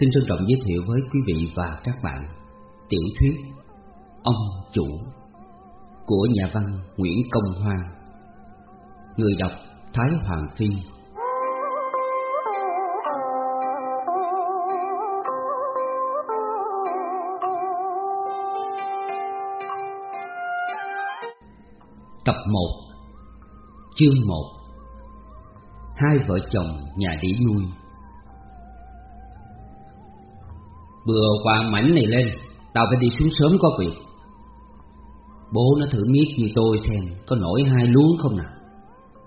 xin trân trọng giới thiệu với quý vị và các bạn tiểu thuyết Ông Chủ của nhà văn Nguyễn Công Hoa, Người đọc Thái Hoàng Phi. Tập 1 Chương 1 Hai vợ chồng nhà đĩ nuôi. Bừa qua mảnh này lên, Tao phải đi xuống sớm có việc. Bố nó thử miết như tôi xem, Có nổi hai luống không nào?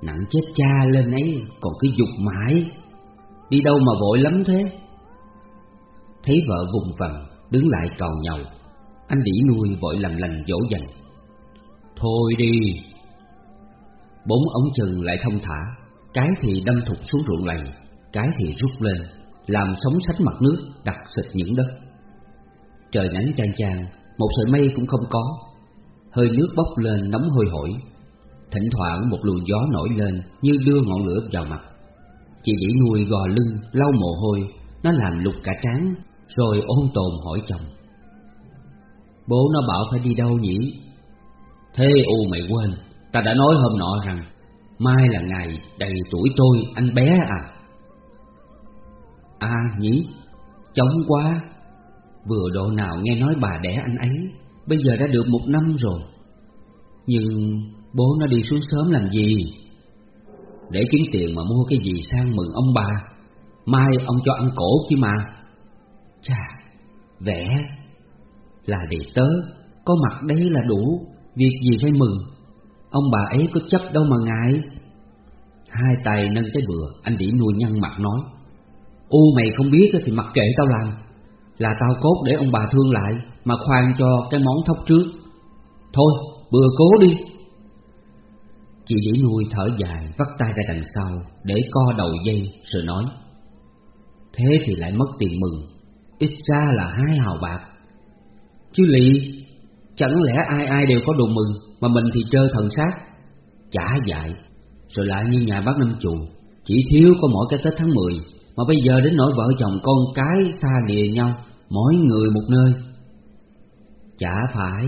Nặng chết cha lên ấy, Còn cứ dục mãi. Đi đâu mà vội lắm thế? Thấy vợ vùng vằng, Đứng lại cầu nhau. Anh đỉ nuôi vội làm lành dỗ dành. Thôi đi. Bốn ống chân lại thông thả, Cái thì đâm thục xuống ruộng lầy Cái thì rút lên. Làm sóng sánh mặt nước, Đặt sệt những đất. Trời nắng chang chang, Một sợi mây cũng không có. Hơi nước bốc lên nóng hôi hổi. Thỉnh thoảng một luồng gió nổi lên Như đưa ngọn lửa vào mặt. Chị dĩ nuôi gò lưng, lau mồ hôi, Nó làm lục cả trán, Rồi ôn tồn hỏi chồng. Bố nó bảo phải đi đâu nhỉ? Thế u mày quên, Ta đã nói hôm nọ rằng, Mai là ngày đầy tuổi tôi, anh bé à. À nhỉ Chóng quá. Vừa độ nào nghe nói bà đẻ anh ấy, Bây giờ đã được một năm rồi. Nhưng bố nó đi xuống sớm làm gì? Để kiếm tiền mà mua cái gì sang mừng ông bà. Mai ông cho ăn cổ chứ mà. Chà Vẽ Là để tớ. Có mặt đấy là đủ. Việc gì phải mừng? Ông bà ấy có chấp đâu mà ngại. Hai tay nâng cái bừa, Anh đỉ nuôi nhăn mặt nói. U mày không biết thì mặc kệ tao làm. Là tao cốt để ông bà thương lại, Mà khoan cho cái món thóc trước. Thôi, bừa cố đi. Chị đỉ nuôi thở dài, Vắt tay ra đằng sau, Để co đầu dây, rồi nói. Thế thì lại mất tiền mừng. Ít ra là hai hào bạc. Chứ lì Chẳng lẽ ai ai đều có đồ mừng, Mà mình thì trơ thần sát? Chả dại Rồi lại như nhà bác Năm chùa, Chỉ thiếu có mỗi cái Tết tháng 10 mà bây giờ đến nỗi vợ chồng con cái xa lìa nhau, Mỗi người một nơi. Chả phải,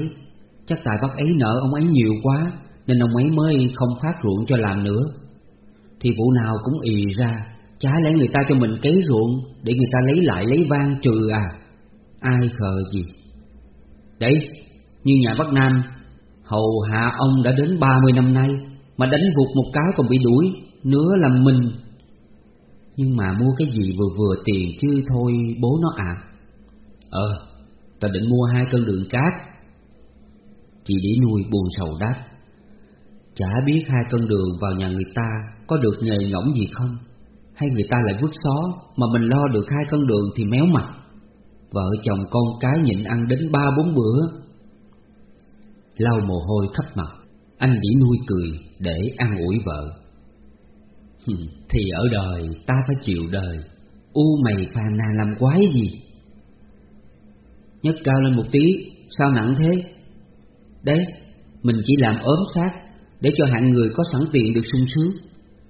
Chắc tại bác ấy nợ ông ấy nhiều quá, Nên ông ấy mới không phát ruộng cho làm nữa. Thì vụ nào cũng ì ra, Chả lẽ người ta cho mình cấy ruộng Để người ta lấy lại lấy vang trừ à? Ai khờ gì? Đấy, như nhà Bắc Nam, Hầu hạ ông đã đến 30 năm nay, Mà đánh vụt một cái còn bị đuổi Nữa làm mình nhưng mà mua cái gì vừa vừa tiền chứ thôi, bố nó à Ờ Ta định mua hai cân đường cát. Chị đĩ nuôi buồn sầu đáp. Chả biết hai cân đường vào nhà người ta Có được nghề ngỗng gì không? Hay người ta lại vứt xó Mà mình lo được hai cân đường thì méo mặt. Vợ chồng con cái nhịn ăn đến ba bốn bữa. Lau mồ hôi khắp mặt. Anh đĩ nuôi cười để an ủi vợ. Ừ, thì ở đời ta phải chịu đời. U mày phàn nàn làm quái gì? Nhấc cao lên một tí, Sao nặng thế? Đấy, Mình chỉ làm ốm xác Để cho hạng người có sẵn tiền được sung sướng.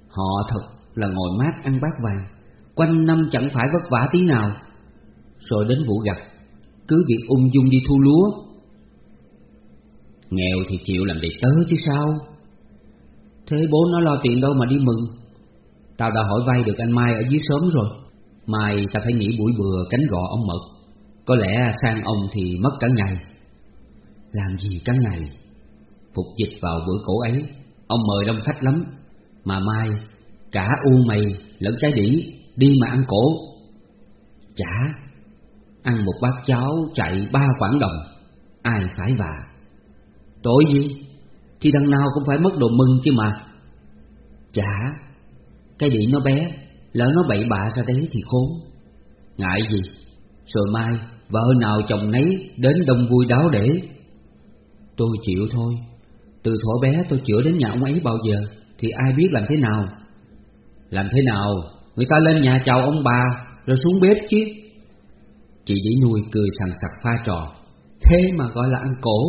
Họ thật là ngồi mát ăn bát vàng, Quanh năm chẳng phải vất vả tí nào. Rồi đến vụ gặt Cứ việc ung dung đi thu lúa. Nghèo thì chịu làm đệ tớ chứ sao? Thế bố nó lo tiền đâu mà đi mừng. Tao đã hỏi vay được anh Mai ở dưới sớm rồi. Mai ta phải nghỉ buổi bừa cánh gò ông Mật. Có lẽ sang ông thì mất cả ngày. Làm gì cả ngày? Phục dịch vào bữa cổ ấy. Ông mời đông khách lắm. Mà Mai, Cả u mày lẫn trái đĩ Đi mà ăn cổ. Chả, Ăn một bát cháo chạy ba quảng đồng. Ai phải vạ Tội gì? Thì đằng nào cũng phải mất đồ mừng chứ mà. Chả. Cái điện nó bé, Lỡ nó bậy bạ ra đấy thì khốn. Ngại gì? Rồi mai, vợ nào chồng nấy Đến đông vui đáo để. Tôi chịu thôi. Từ thuở bé tôi chữa đến nhà ông ấy bao giờ Thì ai biết làm thế nào. Làm thế nào? Người ta lên nhà chào ông bà, Rồi xuống bếp chứ. Chị dĩ nuôi cười sằng sặc pha trò. Thế mà gọi là ăn cổ.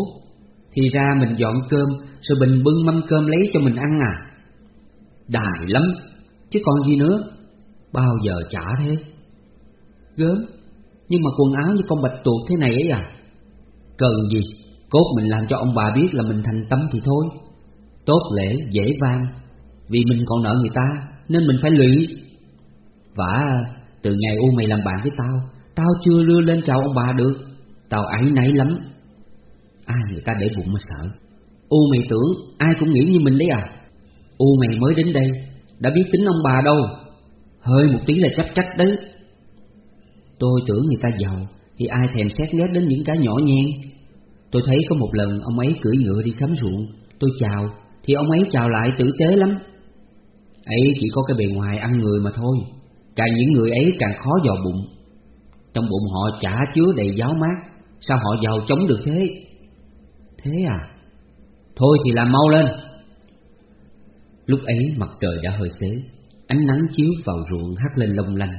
Thì ra mình dọn cơm, Rồi bình bưng mâm cơm lấy cho mình ăn à. Đài lắm. Chứ còn gì nữa. Bao giờ trả thế? Gớm. Nhưng mà quần áo như con bạch tuộc thế này ấy à. Cần gì? Cốt mình làm cho ông bà biết là mình thành tâm thì thôi. Tốt lễ, dễ vang. Vì mình còn nợ người ta Nên mình phải lụy. Và từ ngày U mày làm bạn với tao Tao chưa đưa lên chào ông bà được. Tao ấy nấy lắm. Ai người ta để bụng mà sợ. U mày tưởng ai cũng nghĩ như mình đấy à? U mày mới đến đây đã biết tính ông bà đâu. Hơi một tí là chắc chắc đấy. Tôi tưởng người ta giàu, Thì ai thèm xét nét đến những cái nhỏ nhen. Tôi thấy có một lần ông ấy cưỡi ngựa đi khám ruộng. Tôi chào, Thì ông ấy chào lại tử tế lắm. Ấy chỉ có cái bề ngoài ăn người mà thôi. Càng những người ấy càng khó dò bụng. Trong bụng họ chả chứa đầy giáo mát. Sao họ giàu chống được thế? Thế à? Thôi thì làm mau lên. Lúc ấy mặt trời đã hơi xế. Ánh nắng chiếu vào ruộng hắt lên lông lanh.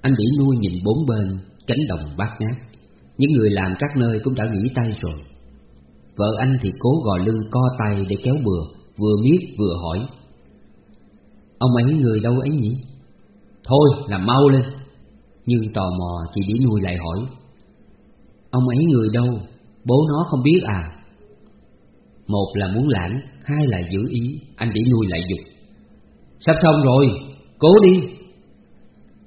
Anh đỉ nuôi nhìn bốn bên, Cánh đồng bát ngát. Những người làm các nơi cũng đã nghỉ tay rồi. Vợ anh thì cố gò lưng co tay để kéo bừa, Vừa miết vừa hỏi. Ông ấy người đâu ấy nhỉ? Thôi, làm mau lên. Nhưng tò mò, chị đỉ nuôi lại hỏi. Ông ấy người đâu? Bố nó không biết à? Một là muốn lãng, hai là giữ ý. Anh để nuôi lại dục. Sắp xong rồi, cố đi.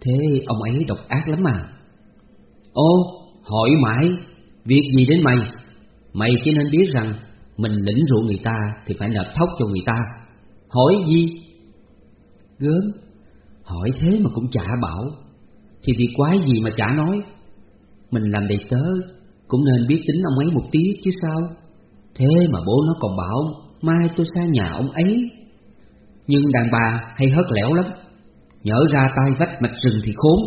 Thế ông ấy độc ác lắm mà. Ô, hỏi mãi Việc gì đến mày? Mày chỉ nên biết rằng Mình lĩnh rượu người ta Thì phải nộp thóc cho người ta. Hỏi gì? Gớm. Hỏi thế mà cũng chả bảo. Thì việc quái gì mà chả nói? Mình làm đầy tớ Cũng nên biết tính ông ấy một tí chứ sao? Thế mà bố nó còn bảo, Mai tôi sang nhà ông ấy. Nhưng đàn bà hay hớt lẻo lắm Nhỡ ra tay vách mạch rừng thì khốn.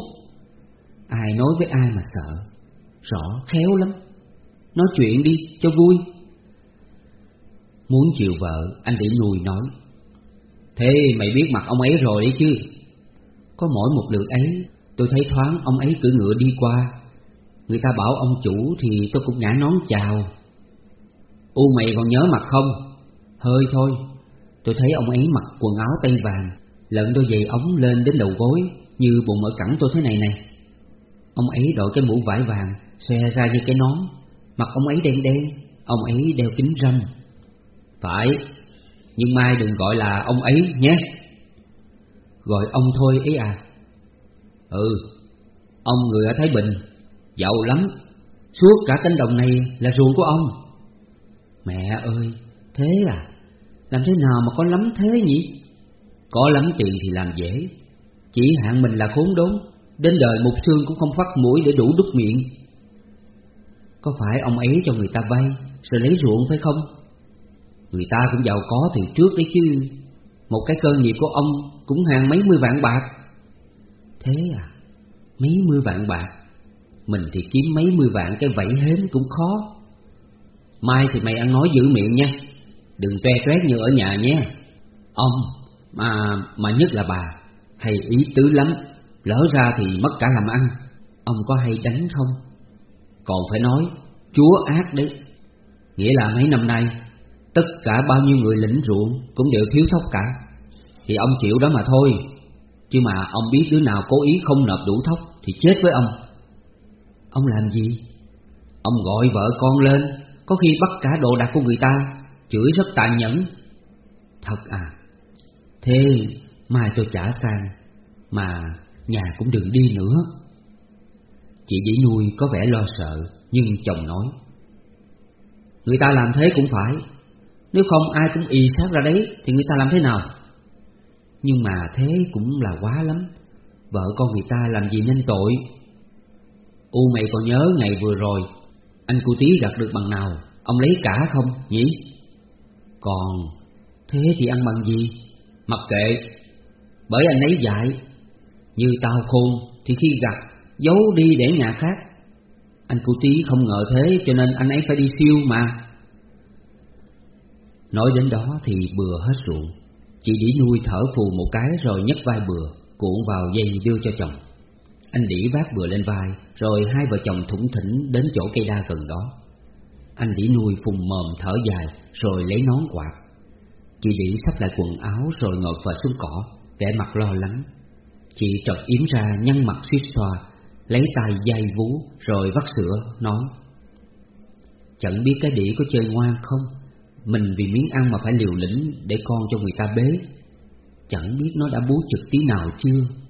Ai nói với ai mà sợ, Rõ khéo lắm. Nói chuyện đi, cho vui. Muốn chiều vợ, Anh để nuôi nói, Thế mày biết mặt ông ấy rồi đấy chứ. Có mỗi một lượt ấy, Tôi thấy thoáng ông ấy cưỡi ngựa đi qua. Người ta bảo ông chủ Thì tôi cũng ngã nón chào. U mày còn nhớ mặt không? Hơi thôi. Tôi thấy ông ấy mặc quần áo tây vàng lợn đôi giày ống lên đến đầu gối, Như bụng ở cẳng tôi thế này này. Ông ấy đội cái mũ vải vàng, Xòe ra như cái nón. Mặt ông ấy đen đen, Ông ấy đeo kính râm. Phải, Nhưng mai đừng gọi là ông ấy nhé. Gọi ông thôi ấy à. Ừ Ông người ở Thái Bình, Giàu lắm. Suốt cả cánh đồng này là ruộng của ông. Mẹ ơi, Thế à? Làm thế nào mà có lắm thế nhỉ? Có lắm tiền thì làm dễ. Chỉ hạn mình là khốn đốn, Đến đời một xương cũng không phát mũi để đủ đúc miệng. Có phải ông ấy cho người ta vay Rồi lấy ruộng phải không? Người ta cũng giàu có từ trước đấy chứ. Một cái cơn nghiệp của ông Cũng hàng mấy mươi vạn bạc. Thế à? Mấy mươi vạn bạc? Mình thì kiếm mấy mươi vạn cái vẫy hến cũng khó. Mai thì mày ăn nói giữ miệng nha. Đừng tre toét như ở nhà nhé. Ông, Mà mà nhất là bà, Hay ý tứ lắm. Lỡ ra thì mất cả làm ăn. Ông có hay đánh không? Còn phải nói, Chúa ác đấy. Nghĩa là mấy năm nay, Tất cả bao nhiêu người lĩnh ruộng Cũng đều thiếu thóc cả. Thì ông chịu đó mà thôi. Chứ mà ông biết đứa nào cố ý không nộp đủ thóc Thì chết với ông. Ông làm gì? Ông gọi vợ con lên. Có khi bắt cả đồ đạc của người ta, Chửi rất tàn nhẫn. Thật à Thế mai tôi trả sang, Mà nhà cũng đừng đi nữa. Chị dĩ nuôi có vẻ lo sợ, Nhưng chồng nói, Người ta làm thế cũng phải, Nếu không ai cũng y sát ra đấy Thì người ta làm thế nào? Nhưng mà thế cũng là quá lắm, Vợ con người ta làm gì nên tội? U mày còn nhớ ngày vừa rồi anh cô tí gặt được bằng nào? Ông lấy cả không, nhỉ? Còn Thế thì ăn bằng gì? Mặc kệ, Bởi anh ấy dạy. Như tao khôn thì khi gặt Giấu đi để nhà khác. Anh cô tí không ngờ thế, Cho nên anh ấy phải đi siêu mà. Nói đến đó thì bừa hết ruộng. Chị đĩ nuôi thở phù một cái Rồi nhấc vai bừa, Cuộn vào dây đưa cho chồng. Anh đĩ vác bừa lên vai, Rồi hai vợ chồng thủng thỉnh Đến chỗ cây đa gần đó. Anh đĩ nuôi phùng mồm thở dài, Rồi lấy nón quạt. Chị đĩ sắp lại quần áo Rồi ngồi phật xuống cỏ, Vẻ mặt lo lắng. Chị trật yếm ra nhăn mặt suýt xoa, Lấy tay dây vú, Rồi vắt sữa, nói, Chẳng biết cái đĩ có chơi ngoan không? Mình vì miếng ăn mà phải liều lĩnh Để con cho người ta bế. Chẳng biết nó đã bú trực tí nào chưa?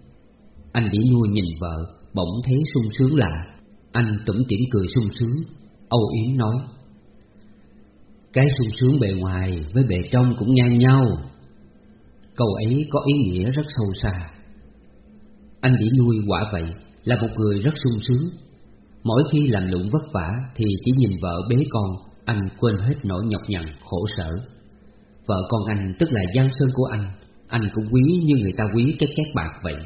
Anh đĩ nuôi nhìn vợ, Bỗng thấy sung sướng lạ. Anh tủm tỉm cười sung sướng, Âu Yến nói. Cái sung sướng bề ngoài với bề trong cũng ngang nhau. Câu ấy có ý nghĩa rất sâu xa. Anh đĩ nuôi quả vậy, Là một người rất sung sướng. Mỗi khi làm lụng vất vả Thì chỉ nhìn vợ bế con, Anh quên hết nỗi nhọc nhằn, khổ sở. Vợ con anh tức là giang sơn của anh Anh cũng quý như người ta quý cái két bạc vậy.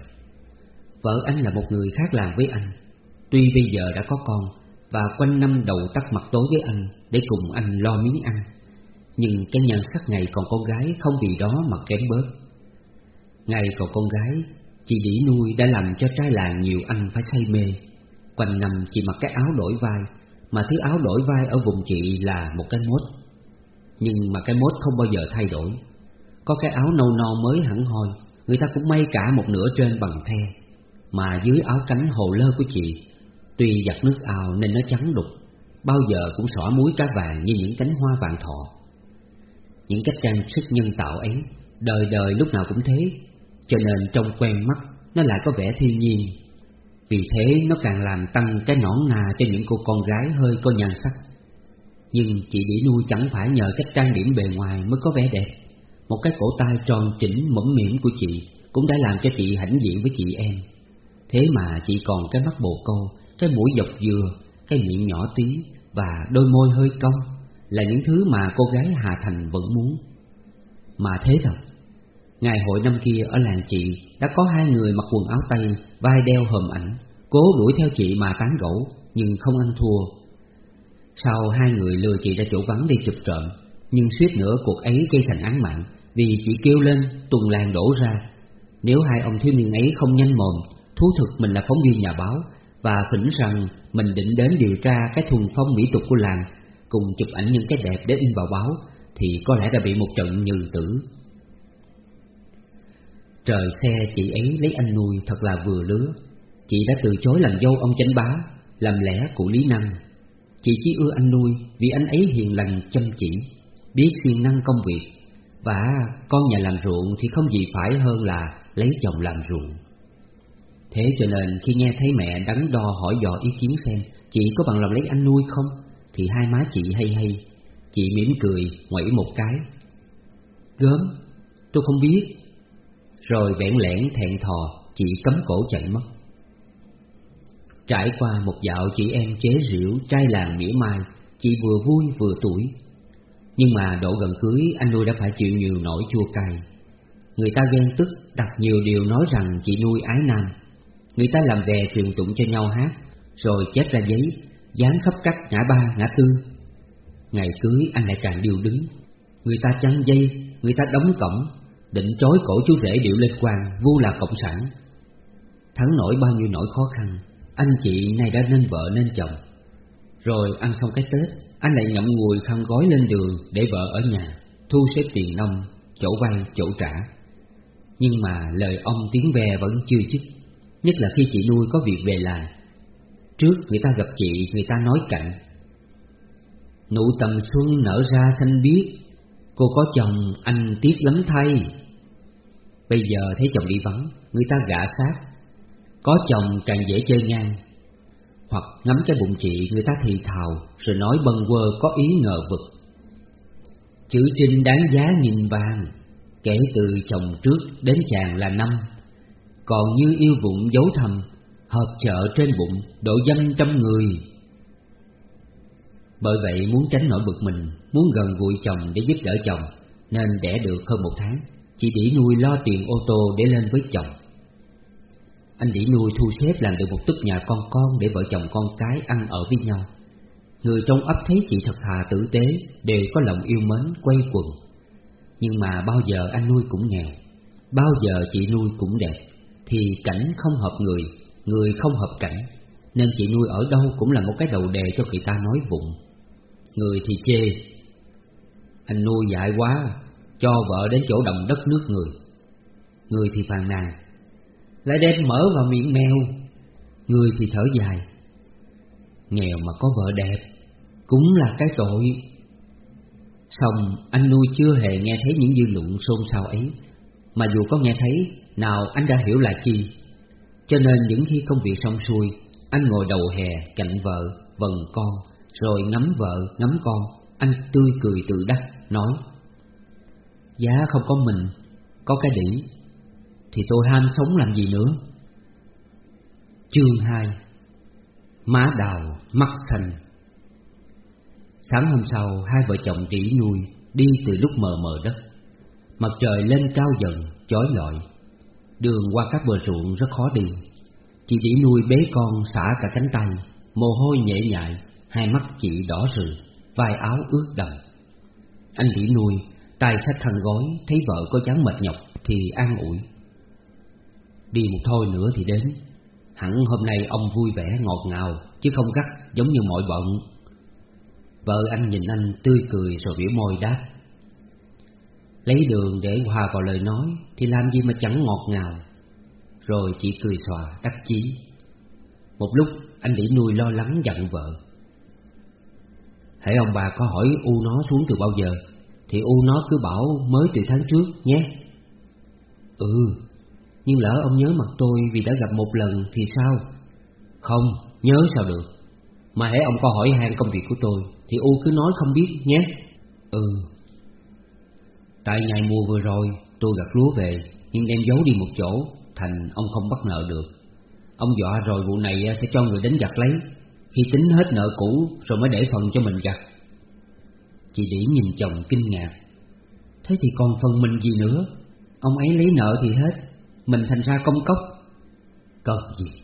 Vợ anh là một người khác làm với anh. Tuy bây giờ đã có con, Và quanh năm đầu tắt mặt tối với anh Để cùng anh lo miếng ăn, Nhưng cái nhân sắc ngày còn con gái Không vì đó mà kém bớt. Ngày còn con gái, Chị đĩ nuôi đã làm cho trai làng nhiều anh phải say mê. Quanh năm chị mặc cái áo đổi vai, Mà thứ áo đổi vai ở vùng chị là một cái mốt. Nhưng mà cái mốt không bao giờ thay đổi. Có cái áo nâu no mới hẳn hoi, Người ta cũng may cả một nửa trên bằng the. Mà dưới áo cánh hồ lơ của chị, Tuy giặt nước ao nên nó trắng đục, Bao giờ cũng xỏ muối cá vàng như những cánh hoa vàng thọ. Những cách trang sức nhân tạo ấy, Đời đời lúc nào cũng thế, Cho nên trong quen mắt Nó lại có vẻ thiên nhiên. Vì thế nó càng làm tăng cái nõn nà cho những cô con gái hơi có nhan sắc. Nhưng chị đĩ nuôi chẳng phải nhờ cách trang điểm bề ngoài mới có vẻ đẹp. Một cái cổ tay tròn chỉnh, mẫm mỉm của chị Cũng đã làm cho chị hãnh diện với chị em. Thế mà chỉ còn cái mắt bồ câu, Cái mũi dọc dừa, Cái miệng nhỏ tí Và đôi môi hơi cong Là những thứ mà cô gái Hà Thành vẫn muốn. Mà thế thật, Ngày hội năm kia ở làng chị Đã có hai người mặc quần áo tây, Vai đeo hòm ảnh, Cố đuổi theo chị mà tán gẫu, Nhưng không ăn thua. Sau hai người lừa chị ra chỗ vắng đi chụp trộm, Nhưng suýt nữa cuộc ấy gây thành án mạng Vì chị kêu lên tuần làng đổ ra. Nếu hai ông thiếu niên ấy không nhanh mồm Thú thực mình là phóng viên nhà báo Và phỉnh rằng mình định đến điều tra Cái thuần phong mỹ tục của làng, Cùng chụp ảnh những cái đẹp để in vào báo Thì có lẽ đã bị một trận nhừ tử. Trời xe chị ấy lấy anh nuôi thật là vừa lứa. Chị đã từ chối làm dâu ông chánh bá, Làm lẽ của Lý Năng. Chị chỉ ưa anh nuôi vì anh ấy hiền lành, chăm chỉ, Biết siêng năng công việc Và con nhà làm ruộng thì không gì phải hơn là lấy chồng làm ruộng. Thế cho nên khi nghe thấy mẹ đắn đo hỏi dò ý kiến xem, Chị có bằng lòng lấy anh nuôi không? Thì hai má chị hay hay, Chị mỉm cười, ngoẩy một cái. Gớm, Tôi không biết. Rồi vẹn lẽn thẹn thò, Chị cấm cổ chạy mất. Trải qua một dạo chị em chế rượu, Trai làng mỉa mai, Chị vừa vui vừa tuổi. Nhưng mà độ gần cưới, Anh nuôi đã phải chịu nhiều nỗi chua cay. Người ta ghen tức, đặt nhiều điều nói rằng chị nuôi ái nam. Người ta làm về truyền tụng cho nhau hát, Rồi chép ra giấy, Dán khắp các ngã ba, ngã tư. Ngày cưới anh lại càng điêu đứng. Người ta chăn dây, Người ta đóng cổng, Định trói cổ chú rể điệu lên quan Vu là cộng sản. Thắng nổi bao nhiêu nỗi khó khăn, Anh chị nay đã nên vợ nên chồng. Rồi ăn xong cái Tết, Anh lại ngậm ngùi khăn gói lên đường Để vợ ở nhà, Thu xếp tiền nông Chỗ vay, chỗ trả. Nhưng mà lời ông tiếng ve vẫn chưa dứt. Nhất là khi chị nuôi có việc về làm Trước người ta gặp chị, Người ta nói cạnh. Nụ tầm xuân nở ra xanh biếc. Cô có chồng, anh tiếc lắm thay. Bây giờ thấy chồng đi vắng, Người ta gạ sát. Có chồng càng dễ chơi ngang. Hoặc ngắm cái bụng chị, Người ta thì thào, Rồi nói bần quơ có ý ngờ vực. Chữ trinh đáng giá nhìn vàng, Kể từ chồng trước đến chàng là năm. Còn như yêu vụng giấu thầm, Hợp chợ trên bụng Độ dâm trăm người. Bởi vậy muốn tránh nỗi bực mình, Muốn gần gũi chồng để giúp đỡ chồng, Nên đẻ được hơn một tháng, Chị đĩ nuôi lo tiền ô tô để lên với chồng. Anh đĩ nuôi thu xếp làm được một túp nhà con con Để vợ chồng con cái ăn ở với nhau. Người trong ấp thấy chị thật thà tử tế, Đều có lòng yêu mến, quay quần. Nhưng mà bao giờ anh nuôi cũng nghèo, Bao giờ chị nuôi cũng đẹp. Thì cảnh không hợp người Người không hợp cảnh. Nên chị nuôi ở đâu cũng là một cái đầu đề cho người ta nói vụng. Người thì chê. Anh nuôi dại quá, Cho vợ đến chỗ đồng đất nước người. Người thì phàn nàn. Lại đem mở vào miệng mèo. Người thì thở dài. Nghèo mà có vợ đẹp, Cũng là cái tội. Xong anh nuôi chưa hề nghe thấy những dư luận xôn xao ấy. Mà dù có nghe thấy nào anh đã hiểu là chi? Cho nên những khi công việc xong xuôi, Anh ngồi đầu hè cạnh vợ, Vần con, Rồi ngắm vợ, ngắm con. Anh tươi cười tự đắc, nói, Giá không có mình, Có cái đỉ Thì tôi ham sống làm gì nữa? Chương 2 Má đào mắt xanh. Sáng hôm sau, hai vợ chồng trĩ nuôi Đi từ lúc mờ mờ đất. Mặt trời lên cao dần, chói lọi. Đường qua các bờ ruộng rất khó đi. Chị chỉ nuôi bế con xả cả cánh tay, Mồ hôi nhễ nhại, Hai mắt chị đỏ rừ, Vai áo ướt đầm. Anh chỉ nuôi, tay xách khăn gói Thấy vợ có dáng mệt nhọc Thì an ủi. Đi một thôi nữa thì đến. Hẳn hôm nay ông vui vẻ ngọt ngào, Chứ không gắt giống như mọi bận. Vợ anh nhìn anh tươi cười rồi biểu môi đáp. Lấy đường để hòa vào lời nói Thì làm gì mà chẳng ngọt ngào. Rồi chỉ cười xòa đắc chí. Một lúc, anh để nuôi lo lắng giận vợ. Hãy ông bà có hỏi U nó xuống từ bao giờ, Thì U nó cứ bảo mới từ tháng trước nhé. Ừ Nhưng lỡ ông nhớ mặt tôi vì đã gặp một lần thì sao? Không, nhớ sao được. Mà hãy ông có hỏi han công việc của tôi, Thì U cứ nói không biết nhé. Ừ. Tại ngày mùa vừa rồi, tôi gặt lúa về, Nhưng đem giấu đi một chỗ, Thành ông không bắt nợ được. Ông dọa rồi vụ này à, sẽ cho người đến gặt lấy. Khi tính hết nợ cũ, Rồi mới để phần cho mình gặt Chị Điển nhìn chồng kinh ngạc. Thế thì còn phần mình gì nữa? Ông ấy lấy nợ thì hết, Mình thành ra công cốc. Cần gì?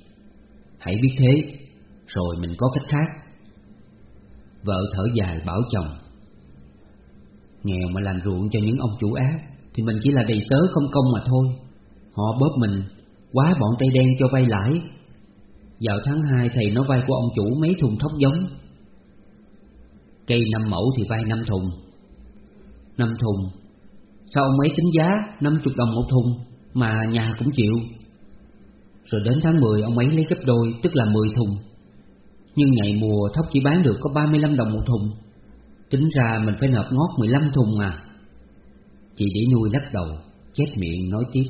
Hãy biết thế, Rồi mình có cách khác. Vợ thở dài bảo chồng. Nghèo mà làm ruộng cho những ông chủ ác, Thì mình chỉ là đầy tớ không công mà thôi. Họ bóp mình, Quá bọn tay đen cho vay lãi. Vào tháng 2 thầy nó vay của ông chủ mấy thùng thóc giống. Cây năm mẫu thì vay năm thùng. Năm thùng. Sao ông ấy tính giá 50 đồng một thùng Mà nhà cũng chịu? Rồi đến tháng 10 ông ấy lấy gấp đôi, Tức là 10 thùng. Nhưng ngày mùa thóc chỉ bán được có 35 đồng một thùng. Tính ra mình phải nộp ngót 15 thùng à Chị để nuôi lắc đầu, Chép miệng nói tiếp.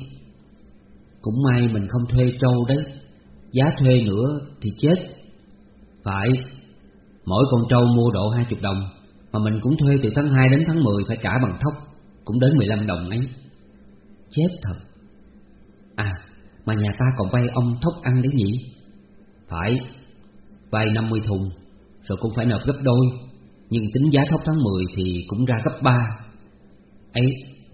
Cũng may mình không thuê trâu đấy. Giá thuê nữa thì chết. Phải. Mỗi con trâu mua độ 20 đồng, Mà mình cũng thuê từ tháng 2 đến tháng 10 Phải trả bằng thóc, Cũng đến 15 đồng ấy. Chết thật. À mà nhà ta còn vay ông thóc ăn đấy nhỉ? Phải. Vay 50 thùng, Rồi cũng phải nộp gấp đôi. Nhưng tính giá thóc tháng 10 thì cũng ra gấp 3 ấy,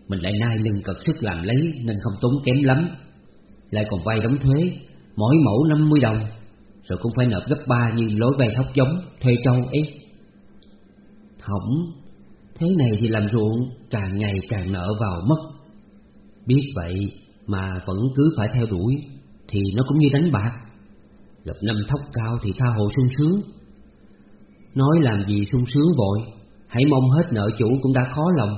mình lại nai lưng cực sức làm lấy Nên không tốn kém lắm. Lại còn vay đóng thuế, Mỗi mẫu 50 đồng, Rồi cũng phải nộp gấp 3 như lối vay thóc giống, Thuê trâu ấy. Hỏng Thế này thì làm ruộng, càng ngày càng nợ vào mất. Biết vậy mà vẫn cứ phải theo đuổi, Thì nó cũng như đánh bạc. Gặp năm thóc cao thì tha hồ sung sướng. Nói làm gì sung sướng vội, Hãy mong hết nợ chủ cũng đã khó lòng.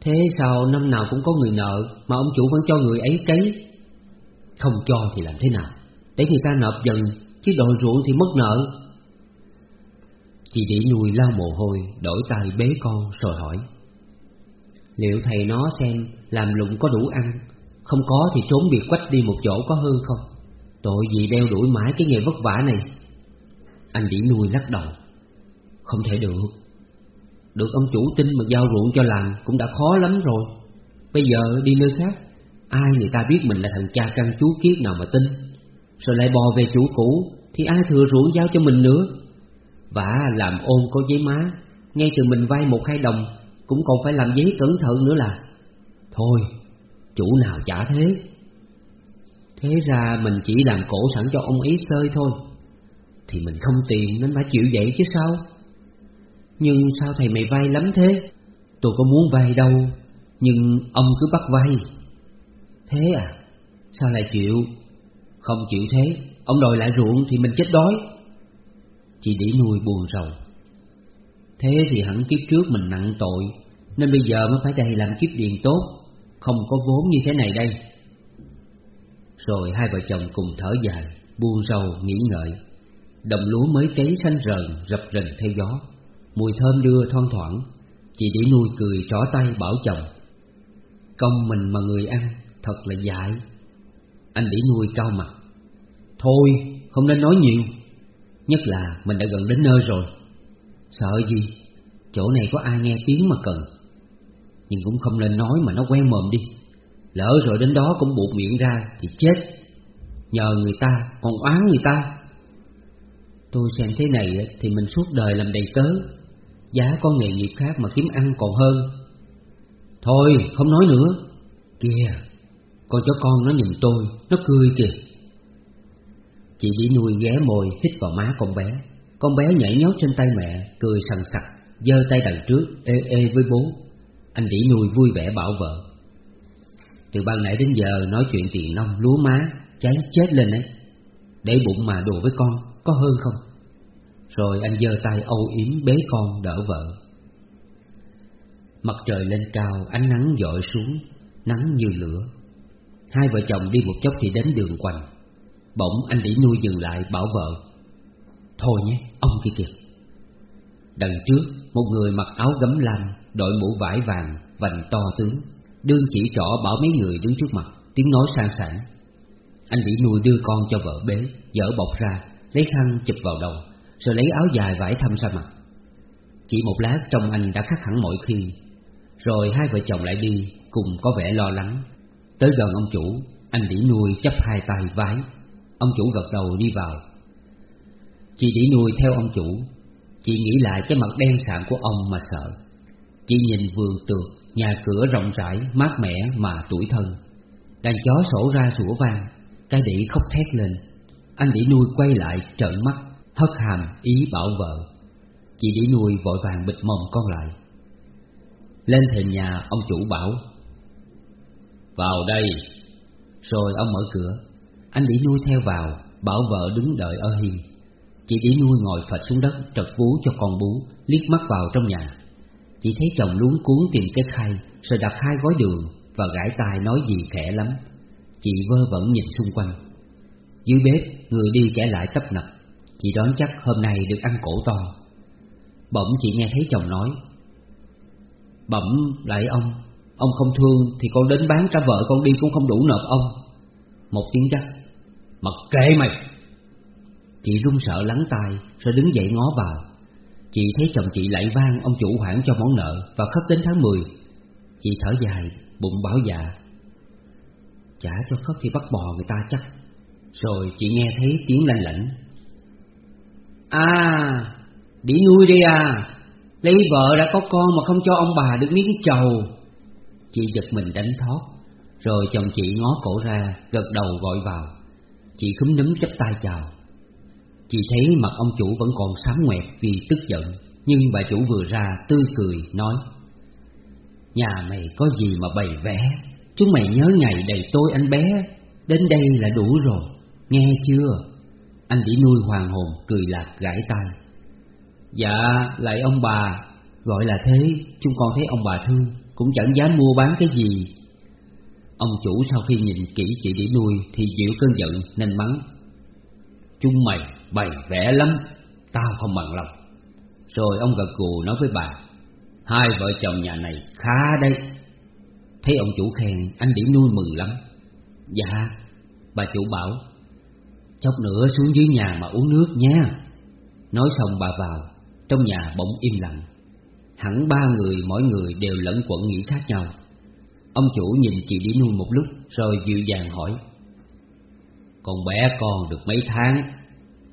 Thế sao năm nào cũng có người nợ Mà ông chủ vẫn cho người ấy cấy? Không cho thì làm thế nào? Để người ta nộp dần, Chứ đòi ruộng thì mất nợ. Chị để nuôi lau mồ hôi, Đổi tay bế con, rồi hỏi. Liệu thầy nó xem Làm lụng có đủ ăn, Không có thì trốn việc quách đi một chỗ có hơn không? Tội gì đeo đuổi mãi cái nghề vất vả này? Anh đĩ nuôi lắc đầu. Không thể được. Được ông chủ tin mà giao ruộng cho làm Cũng đã khó lắm rồi. Bây giờ đi nơi khác, Ai người ta biết mình là thằng cha căn chú kiết nào mà tin. Rồi lại bò về chủ cũ, Thì ai thừa ruộng giao cho mình nữa? Và làm ôn có giấy má, Ngay từ mình vay một hai đồng, Cũng còn phải làm giấy cẩn thận nữa là. Thôi, Chủ nào chả thế? Thế ra mình chỉ làm cổ sẵn cho ông ấy sơi thôi. Thì mình không tiền nên phải chịu vậy chứ sao? Nhưng sao thầy mày vay lắm thế? Tôi có muốn vay đâu, Nhưng ông cứ bắt vay Thế à? Sao lại chịu? Không chịu thế, Ông đòi lại ruộng thì mình chết đói. Chị để nuôi buồn rầu Thế thì hẳn kiếp trước mình nặng tội, Nên bây giờ mới phải đây làm kiếp điền tốt. Không có vốn như thế này đây. Rồi hai vợ chồng cùng thở dài buồn rầu nghĩ ngợi. Đồng lúa mới cấy xanh rờn, rập rình theo gió. Mùi thơm đưa thoang thoảng Chị để nuôi cười trỏ tay bảo chồng. Công mình mà người ăn Thật là dại. Anh để nuôi cao mặt. Thôi, không nên nói nhiều. Nhất là mình đã gần đến nơi rồi. Sợ gì? Chỗ này có ai nghe tiếng mà cần. Nhưng cũng không nên nói mà nó quen mồm đi. Lỡ rồi đến đó cũng buộc miệng ra Thì chết. Nhờ người ta, còn oán người ta. Tôi xem thế này thì mình suốt đời làm đầy tớ. Giá có nghề nghiệp khác mà kiếm ăn còn hơn. Thôi, không nói nữa. Kìa, Con chó con nó nhìn tôi, Nó cười kìa. Chị đi nuôi ghé môi, hít vào má con bé. Con bé nhảy nhót trên tay mẹ, Cười sần sặc, giơ tay đằng trước, ê ê với bố. Anh đĩ nuôi vui vẻ bảo vợ. Từ ban nãy đến giờ nói chuyện tiền nông lúa má Cháy chết lên ấy. Để bụng mà đùa với con, Có hơn không? Rồi anh giơ tay âu yếm bế con đỡ vợ. Mặt trời lên cao Ánh nắng dội xuống Nắng như lửa. Hai vợ chồng đi một chốc thì đến đường quanh. Bỗng anh đĩ nuôi dừng lại bảo vợ Thôi nhé, ông kia kìa. Đằng trước, một người mặc áo gấm lam Đội mũ vải vàng, vành to tướng Đương chỉ trỏ bảo mấy người đứng trước mặt Tiếng nói sang sảng. Anh đĩ nuôi đưa con cho vợ bế Dở bọc ra, lấy khăn chụp vào đầu. Rồi lấy áo dài vải thăm ra mặt Chỉ một lát trong anh đã khác hẳn mọi khi. Rồi hai vợ chồng lại đi Cùng có vẻ lo lắng. Tới gần ông chủ Anh đỉ nuôi chấp hai tay vái. Ông chủ gật đầu đi vào. Chị đỉ nuôi theo ông chủ. Chị nghĩ lại cái mặt đen sạm của ông mà sợ. Chị nhìn vườn tược Nhà cửa rộng rãi, mát mẻ mà tuổi thân. Đàn chó sổ ra sủa vang Cái đĩ khóc thét lên. Anh đĩ nuôi quay lại trợn mắt. Hất hàm ý bảo vợ. Chị đĩ nuôi vội vàng bịt mồm con lại. Lên thềm nhà, ông chủ bảo, Vào đây. Rồi ông mở cửa. Anh đĩ nuôi theo vào, Bảo vợ đứng đợi ở hiên Chị đĩ nuôi ngồi phật xuống đất, Trật vú cho con bú, Liếc mắt vào trong nhà. Chị thấy chồng luống cuốn tìm cái khay Rồi đặt hai gói đường Và gãi tai nói gì khẽ lắm. Chị vơ vẩn nhìn xung quanh. Dưới bếp, người đi kẻ lại tấp nập. Chị đoán chắc hôm nay được ăn cổ to. Bỗng chị nghe thấy chồng nói. Bẩm lại ông Ông không thương thì con đến bán cả vợ con đi cũng không đủ nộp ông. Một tiếng chắc, Mặc kệ mày. Chị run sợ lắng tai, Rồi đứng dậy ngó vào. Chị thấy chồng chị lại vang ông chủ hoãn cho món nợ Và khất đến tháng 10 Chị thở dài, bụng bảo dạ. Trả cho khất thì bắt bò người ta chắc. Rồi chị nghe thấy tiếng lanh lảnh. À Đi nuôi đi à. Lấy vợ đã có con mà không cho ông bà được miếng chầu, Chị giật mình đánh thoát Rồi chồng chị ngó cổ ra Gật đầu gọi vào. Chị khúm núm chắp tay chào. Chị thấy mặt ông chủ vẫn còn sáng ngoẹt vì tức giận Nhưng bà chủ vừa ra tươi cười nói Nhà mày có gì mà bày vẽ? Chúng mày nhớ ngày đầy tôi anh bé Đến đây là đủ rồi Nghe chưa? Anh đi nuôi hoàng hồn cười lạc gãi tai. Dạ lại ông bà. Gọi là thế Chúng con thấy ông bà thương Cũng chẳng dám mua bán cái gì. Ông chủ sau khi nhìn kỹ chị đi nuôi Thì dịu cơn giận nên mắng. Chúng mày bày vẽ lắm Tao không bằng lòng. Rồi ông gật gù nói với bà Hai vợ chồng nhà này khá đây Thấy ông chủ khen Anh điểm nuôi mừng lắm. Dạ Bà chủ bảo Chốc nữa xuống dưới nhà mà uống nước nha Nói xong bà vào, Trong nhà bỗng im lặng. Hẳn ba người, mỗi người đều lẫn quẩn nghĩ khác nhau. Ông chủ nhìn chị đi nuôi một lúc, Rồi dịu dàng hỏi, Con bé con được mấy tháng?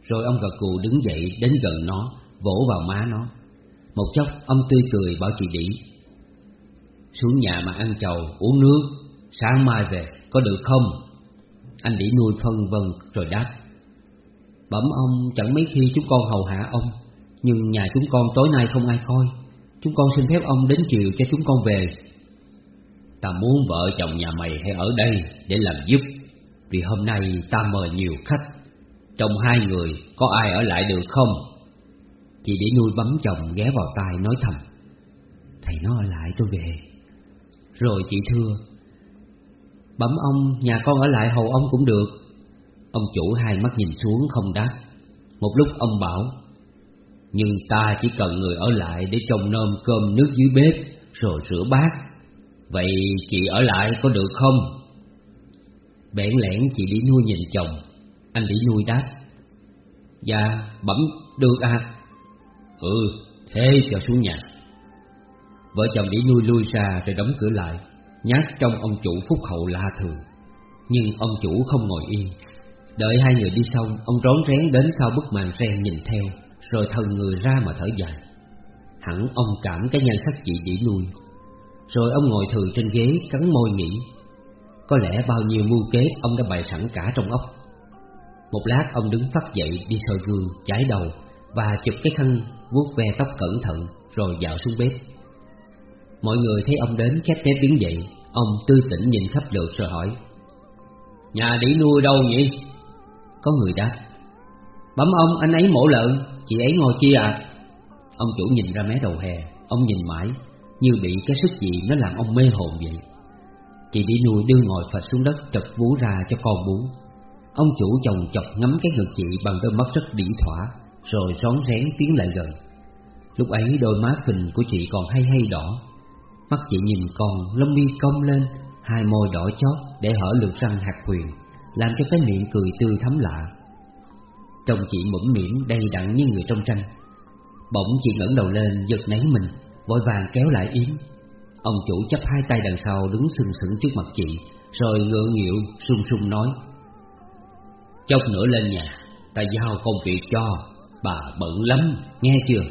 Rồi ông gật cù đứng dậy đến gần nó, Vỗ vào má nó. Một chốc, ông tươi cười bảo chị đĩ Xuống nhà mà ăn trầu uống nước, Sáng mai về, có được không? Anh đĩ nuôi phân vân rồi đáp Bẩm ông, chẳng mấy khi chúng con hầu hạ ông, Nhưng nhà chúng con tối nay không ai coi Chúng con xin phép ông đến chiều cho chúng con về. Ta muốn vợ chồng nhà mày hay ở đây để làm giúp, Vì hôm nay ta mời nhiều khách. Trong hai người, có ai ở lại được không? Chị để nuôi bấm chồng ghé vào tai nói thầm. Thầy nó ở lại tôi về. Rồi chị thưa Bấm ông, nhà con ở lại hầu ông cũng được. Ông chủ hai mắt nhìn xuống không đáp. Một lúc ông bảo, Nhưng ta chỉ cần người ở lại để trông nom cơm nước dưới bếp Rồi rửa bát. Vậy chị ở lại có được không? Bẽn lẽn chị đi nuôi nhìn chồng. Anh đi nuôi đáp Dạ bẩm được à Ừ thế cho xuống nhà. Vợ chồng đi nuôi lui ra rồi đóng cửa lại, Nhát trong ông chủ phúc hậu lạ thường. Nhưng ông chủ không ngồi yên. Đợi hai người đi xong Ông rón rén đến sau bức màn ren nhìn theo Rồi thần người ra mà thở dài. Hẳn ông cảm cái nhan sắc chị dĩ nuôi Rồi ông ngồi thừa trên ghế cắn môi nghĩ Có lẽ bao nhiêu mưu kế ông đã bày sẵn cả trong óc. Một lát ông đứng phát dậy đi soi gương, chải đầu Và chụp cái khăn vuốt ve tóc cẩn thận Rồi dạo xuống bếp. Mọi người thấy ông đến khép nép đứng dậy Ông tươi tỉnh nhìn khắp lượt rồi hỏi Nhà đĩ nuôi đâu nhỉ? Có người đáp Bấm ông, anh ấy mổ lợn, Chị ấy ngồi chia à Ông chủ nhìn ra mé đầu hè, Ông nhìn mãi, Như bị cái sức gì nó làm ông mê hồn vậy. Chị đi nuôi đưa ngồi phật xuống đất Trật vú ra cho con bú. Ông chủ chồng chọc ngắm cái ngực chị Bằng đôi mắt rất đỉ thỏa, Rồi rón rén tiến lại gần. Lúc ấy đôi má phình của chị còn hay hay đỏ. Mắt chị nhìn con lông mi cong lên, Hai môi đỏ chót để hở lượt răng hạt quyền. Làm cho cái miệng cười tươi thấm lạ. Trông chị mũm mỉm đầy đặn như người trong tranh. Bỗng chị ngẩng đầu lên, giật nấy mình, Vội vàng kéo lại Yến Ông chủ chấp hai tay đằng sau đứng sừng sững trước mặt chị, Rồi ngựa nghịu, sung sung nói, Chốc nữa lên nhà, Ta giao công việc cho Bà bận lắm, nghe chưa?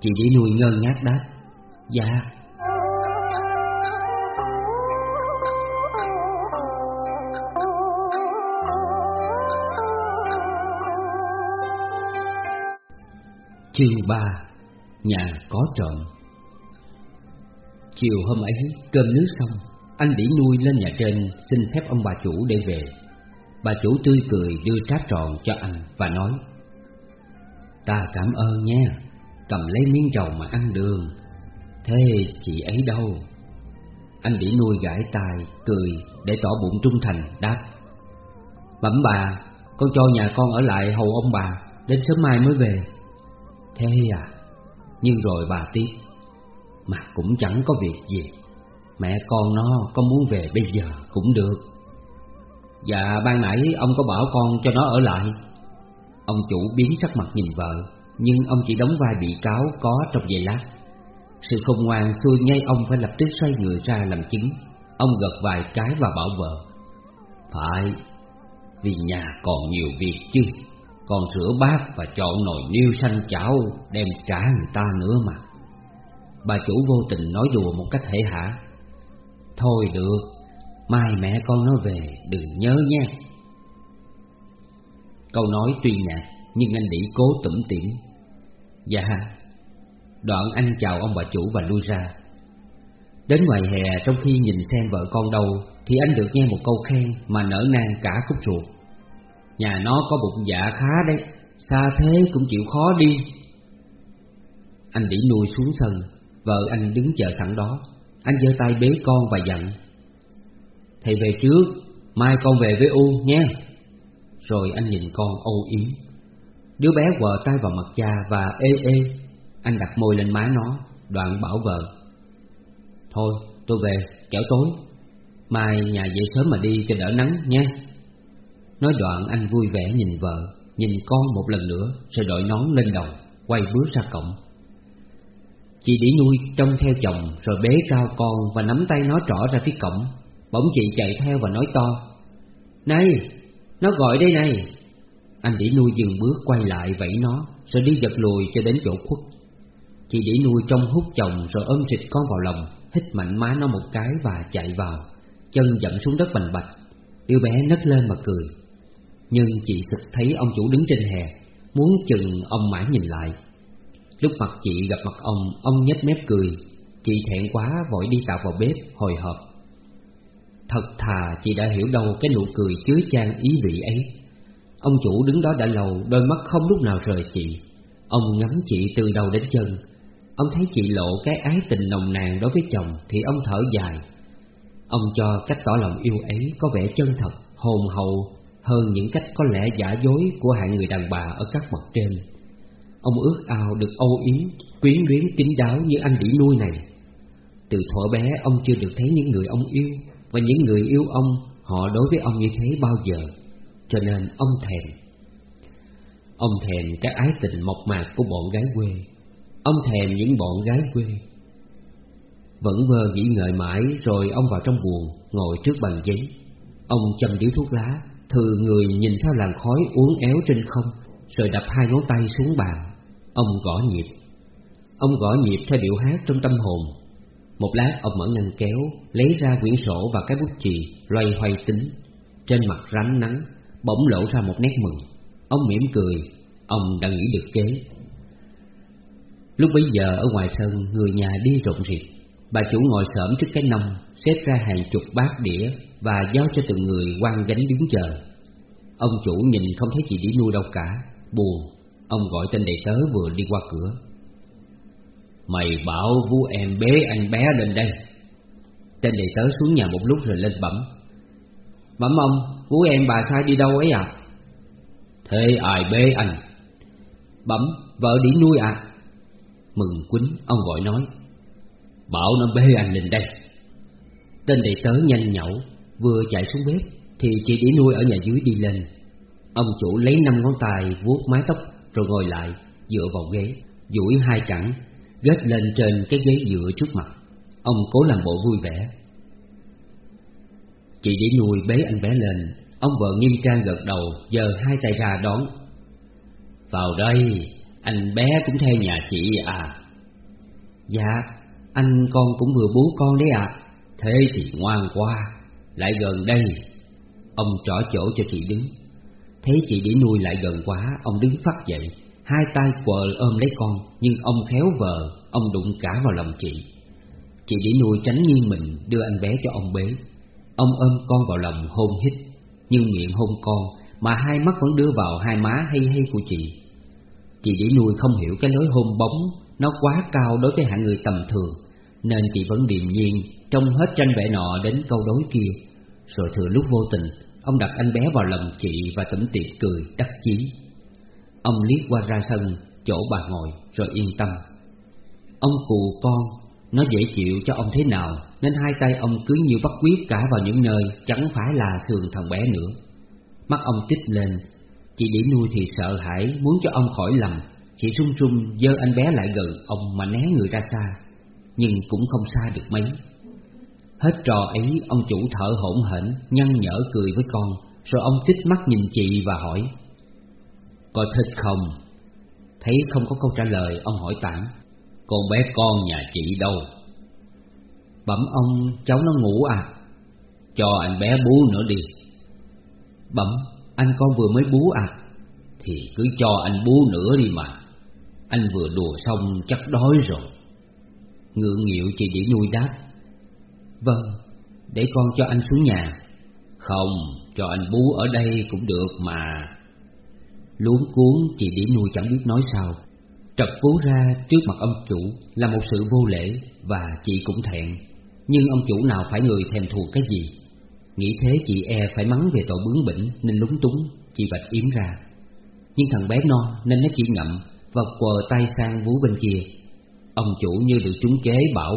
Chị đi nuôi ngơ ngác đáp Dạ. Chương 3 Nhà có trộm. Chiều hôm ấy cơm nước xong Anh đỉ nuôi lên nhà trên Xin phép ông bà chủ để về. Bà chủ tươi cười đưa tráp tròn cho anh Và nói Ta cảm ơn nha Cầm lấy miếng trầu mà ăn đường. Thế chị ấy đâu? Anh đỉ nuôi gãi tài, Cười để tỏ bụng trung thành Đáp Bẩm bà Con cho nhà con ở lại hầu ông bà Đến sớm mai mới về. Thế à Nhưng rồi bà tiếc Mà cũng chẳng có việc gì. Mẹ con nó có muốn về bây giờ cũng được. Dạ ban nãy ông có bảo con cho nó ở lại. Ông chủ biến sắc mặt nhìn vợ, Nhưng ông chỉ đóng vai bị cáo có trong giây lát. Sự khôn ngoan xui ngay ông phải lập tức xoay người ra làm chứng. Ông gật vài cái và bảo vợ, Phải, Vì nhà còn nhiều việc chứ còn rửa bát và chọn nồi niêu xanh chảo Đem trả người ta nữa mà. Bà chủ vô tình nói đùa một cách hể hả. Thôi được, Mai mẹ con nó về, đừng nhớ nha Câu nói tuy nhạt, Nhưng anh đĩ cố tủm tỉm. Dạ Đoạn anh chào ông bà chủ và lui ra. Đến ngoài hè, trong khi nhìn xem vợ con đâu, Thì anh được nghe một câu khen mà nở nang cả khúc ruột. Nhà nó có bụng dạ khá đấy, Xa thế cũng chịu khó đi. Anh đỉ nuôi xuống sân, Vợ anh đứng chờ sẵn đó. Anh giơ tay bế con và dặn, Thầy về trước, Mai con về với U nha Rồi anh nhìn con âu yếm. Đứa bé quờ tay vào mặt cha và ê ê. Anh đặt môi lên má nó, Đoạn bảo vợ, Thôi, tôi về kẻo tối. Mai nhà dậy sớm mà đi cho đỡ nắng nha Nói đoạn anh vui vẻ nhìn vợ, Nhìn con một lần nữa, Rồi đội nón lên đầu, Quay bước ra cổng. Chị đĩ nuôi trông theo chồng, Rồi bế cao con và nắm tay nó trỏ ra phía cổng. Bỗng chị chạy theo và nói to, Này, Nó gọi đây này. Anh đĩ nuôi dừng bước quay lại vẫy nó, Rồi đi giật lùi cho đến chỗ khuất. Chị đĩ nuôi trông hút chồng, Rồi ôm thịt con vào lòng, Hít mạnh má nó một cái và chạy vào, Chân dậm xuống đất bành bạch. Đứa bé nấc lên mà cười nhưng chị sực thấy ông chủ đứng trên hè Muốn chừng ông mãi nhìn lại. Lúc mặt chị gặp mặt ông Ông nhếch mép cười. Chị thẹn quá vội đi tạo vào bếp hồi hộp. Thật thà chị đã hiểu đâu Cái nụ cười chứa chan ý vị ấy. Ông chủ đứng đó đã lâu Đôi mắt không lúc nào rời chị. Ông ngắm chị từ đầu đến chân. Ông thấy chị lộ cái ái tình nồng nàn đối với chồng Thì ông thở dài. Ông cho cách tỏ lòng yêu ấy có vẻ chân thật, hồn hậu hơn những cách có lẽ giả dối của hạng người đàn bà ở các bậc trên. Ông ước ao được âu yếm, quyến luyến kín đáo như anh đỉ nuôi này. Từ thuở bé ông chưa được thấy những người ông yêu Và những người yêu ông họ đối với ông như thế bao giờ. Cho nên ông thèm. Ông thèm cái ái tình mộc mạc của bọn gái quê. Ông thèm những bọn gái quê. Vẫn vơ nghĩ ngợi mãi Rồi ông vào trong buồng Ngồi trước bàn giấy Ông châm điếu thuốc lá thư người nhìn theo làn khói uốn éo trên không, Rồi đập hai ngón tay xuống bàn. Ông gõ nhịp. Ông gõ nhịp theo điệu hát trong tâm hồn. Một lát, ông mở ngăn kéo, Lấy ra quyển sổ và cái bút chì, Loay hoay tính. Trên mặt rám nắng, Bỗng lộ ra một nét mừng. Ông mỉm cười, Ông đã nghĩ được kế. Lúc bấy giờ, ở ngoài sân, Người nhà đi rộn rịp. Bà chủ ngồi sớm trước cái nông, Xếp ra hàng chục bát đĩa. Và giao cho từng người quan gánh đứng chờ. Ông chủ nhìn không thấy chị đi nuôi đâu cả Buồn. Ông gọi tên đầy tớ vừa đi qua cửa. Mày bảo vú em bế anh bé lên đây. Tên đầy tớ xuống nhà một lúc rồi lên bẩm. Bẩm ông, vú em bà sai đi đâu ấy à Thế ai bế anh? Bẩm, vợ đi nuôi à Mừng quýnh, ông gọi nói. Bảo nó bế anh lên đây. Tên đầy tớ nhanh nhẩu Vừa chạy xuống bếp, Thì chị đĩ nuôi ở nhà dưới đi lên. Ông chủ lấy năm ngón tay vuốt mái tóc, Rồi ngồi lại, dựa vào ghế, duỗi hai cẳng Gết lên trên cái ghế dựa trước mặt. Ông cố làm bộ vui vẻ. Chị đĩ nuôi bế anh bé lên, Ông vợ nghiêm trang gật đầu Giờ hai tay ra đón. Vào đây, Anh bé cũng theo nhà chị à. Dạ Anh con cũng vừa bú con đấy ạ. Thế thì ngoan quá. Lại gần đây, Ông trỏ chỗ cho chị đứng. Thấy chị đi nuôi lại gần quá, Ông đứng phát dậy. Hai tay quờ ôm lấy con, Nhưng ông khéo vờ, Ông đụng cả vào lòng chị. Chị đi nuôi tránh nghiêng mình, Đưa anh bé cho ông bế. Ông ôm con vào lòng hôn hít, nhưng miệng hôn con, Mà hai mắt vẫn đưa vào hai má hay hay của chị. Chị để nuôi không hiểu cái lối hôn bóng, Nó quá cao đối với hạng người tầm thường, Nên chị vẫn điềm nhiên Trông hết tranh vẽ nọ đến câu đối kia. Rồi thừa lúc vô tình, Ông đặt anh bé vào lòng chị và tẩm tiệp cười đắc chí. Ông liếc qua ra sân, Chỗ bà ngồi, rồi yên tâm. Ông cù con, Nó dễ chịu cho ông thế nào, nên hai tay ông cứ như bắt quyết cả vào những nơi Chẳng phải là thường thằng bé nữa. Mắt ông tích lên Chị để nuôi thì sợ hãi, Muốn cho ông khỏi lầm. Chị run run dơ anh bé lại gần Ông mà né người ra xa, Nhưng cũng không xa được mấy. Hết trò ấy, ông chủ thở hổn hển, Nhăn nhở cười với con. Rồi ông tích mắt nhìn chị và hỏi, Có thích không? Thấy không có câu trả lời, Ông hỏi tạm, Con bé con nhà chị đâu? Bẩm ông, cháu nó ngủ à? Cho anh bé bú nữa đi. Bẩm, anh con vừa mới bú à? Thì cứ cho anh bú nữa đi mà. Anh vừa đùa xong chắc đói rồi. Ngượng nghịu, chị để nuôi đáp Vâng Để con cho anh xuống nhà. Không, Cho anh bú ở đây cũng được mà. Luống cuốn chị để nuôi chẳng biết nói sao. Trật vú ra trước mặt ông chủ Là một sự vô lễ Và chị cũng thẹn. Nhưng ông chủ nào phải người thèm thù cái gì? Nghĩ thế chị e phải mắng về tội bướng bỉnh Nên lúng túng, Chị vạch yếm ra. Nhưng thằng bé no nên nó chỉ ngậm Và quờ tay sang vú bên kia. Ông chủ như được trúng kế bảo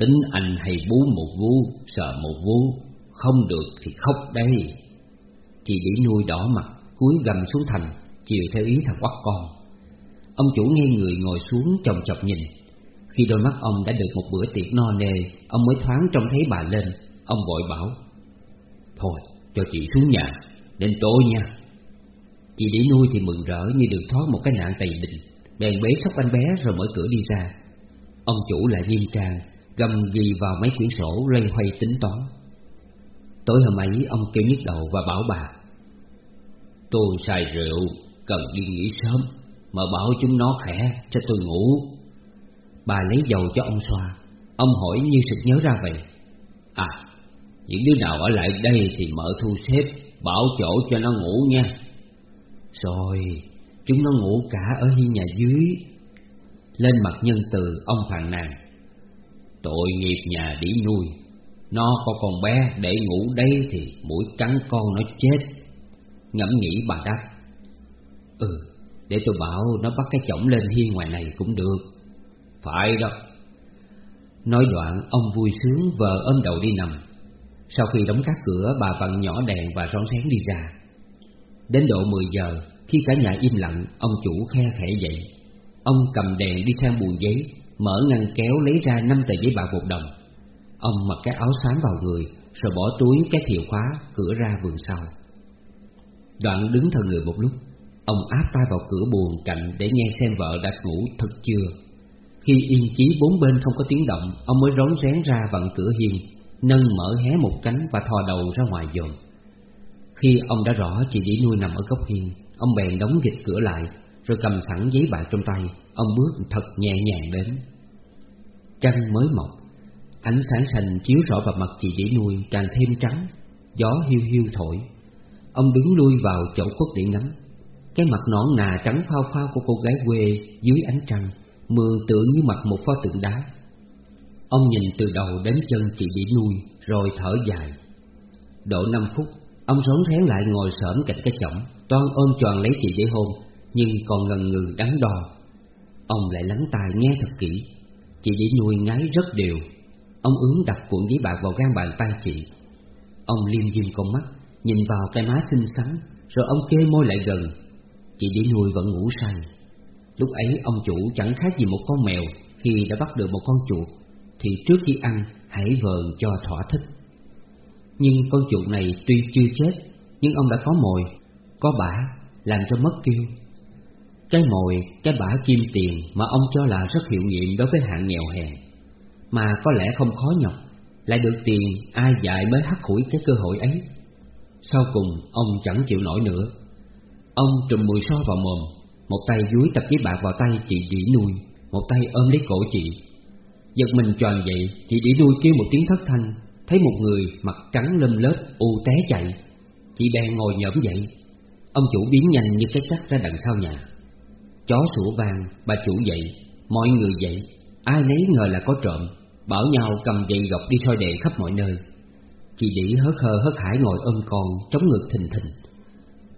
Tính anh hay bú một vú Sợ một vú, Không được thì khóc đây. Chị đi nuôi đỏ mặt, Cúi gầm xuống thành, Chiều theo ý thằng quắc con. Ông chủ nghe người ngồi xuống chồng chọc nhìn. Khi đôi mắt ông đã được một bữa tiệc no nê, Ông mới thoáng trông thấy bà lên. Ông vội bảo, Thôi, cho chị xuống nhà, Đến tối nha. Chị đi nuôi thì mừng rỡ như được thoát một cái nạn tày đình Bèn bế sóc anh bé rồi mở cửa đi ra. Ông chủ lại nghiêm trang Gầm gì vào mấy quyển sổ loay hoay tính toán. Tối hôm ấy, ông kêu nhức đầu và bảo bà, Tôi xài rượu, Cần đi nghỉ sớm, Mà bảo chúng nó khẽ cho tôi ngủ. Bà lấy dầu cho ông xoa. Ông hỏi như sực nhớ ra vậy À Những đứa nào ở lại đây thì mở thu xếp, Bảo chỗ cho nó ngủ nha. Rồi, Chúng nó ngủ cả ở hiên nhà dưới. Lên mặt nhân từ, ông phàn nàn Tội nghiệp nhà đỉ nuôi. Nó có con bé để ngủ đây thì mũi cắn con nó chết. Ngẫm nghĩ bà đáp Ừ, để tôi bảo nó bắt cái chổng lên hiên ngoài này cũng được. Phải đó. Nói đoạn ông vui sướng vợ ôm đầu đi nằm. Sau khi đóng các cửa bà vặn nhỏ đèn và rón rén đi ra. Đến độ 10 giờ Khi cả nhà im lặng Ông chủ khe khẽ dậy. Ông cầm đèn đi sang buồng giấy. Mở ngăn kéo lấy ra năm tờ giấy bạc một đồng. Ông mặc cái áo xám vào người, Rồi bỏ túi cái thiệu khóa Cửa ra vườn sau. Đoạn đứng thờ người một lúc, Ông áp tay vào cửa buồn cạnh Để nghe xem vợ đã ngủ thật chưa. Khi yên chí bốn bên không có tiếng động, Ông mới rón rén ra vặn cửa hiên, Nâng mở hé một cánh và thò đầu ra ngoài dồn. Khi ông đã rõ chị dĩ nuôi nằm ở góc hiên, Ông bèn đóng dịch cửa lại, Rồi cầm sẵn giấy bạc trong tay, Ông bước thật nhẹ nhàng đến. Trăng mới mọc. Ánh sáng xanh chiếu rõ vào mặt chị dĩ nuôi càng thêm trắng, Gió hiu hiu thổi. Ông đứng lui vào chỗ khuất để ngắm. Cái mặt nõn nà trắng phao phao của cô gái quê dưới ánh trăng Mường tượng như mặt một pho tượng đá. Ông nhìn từ đầu đến chân chị bị nuôi, Rồi thở dài. Độ năm phút, Ông rón rén lại ngồi sõm cạnh cái chõng Toan ôm tròn lấy chị để hôn, Nhưng còn ngần ngừ đắn đo. Ông lại lắng tai nghe thật kỹ. Chị dĩ nuôi ngái rất đều. Ông ướm đặt cuộn giấy bạc vào gan bàn tay chị. Ông liêm diêm con mắt, Nhìn vào cái má xinh xắn, Rồi ông kê môi lại gần. Chị dĩ nuôi vẫn ngủ say. Lúc ấy, ông chủ chẳng khác gì một con mèo Khi đã bắt được một con chuột, Thì trước khi ăn, hãy vờn cho thỏa thích. Nhưng con chuột này tuy chưa chết, Nhưng ông đã có mồi, Có bả, làm cho mất kêu cái mồi, cái bả kim tiền Mà ông cho là rất hiệu nghiệm đối với hạng nghèo hèn. Mà có lẽ không khó nhọc Lại được tiền ai dạy mới hắt hủi cái cơ hội ấy. Sau cùng ông chẳng chịu nổi nữa. Ông trùm mùi so vào mồm Một tay dúi tập giấy bạc vào tay chị đĩ nuôi Một tay ôm lấy cổ chị. Giật mình tròn dậy Chị đĩ nuôi kêu một tiếng thất thanh Thấy một người mặt trắng lâm lớp u té chạy. Chị bèn ngồi nhõm dậy. Ông chủ biến nhanh như cái cắt ra đằng sau nhà. Chó sủa vàng, Bà chủ dậy. Mọi người dậy. Ai nấy ngờ là có trộm. Bảo nhau cầm dây gọc đi soi đèn khắp mọi nơi. Chị đĩ hớt hơ hớt hải ngồi ôm con, Chống ngực thình thình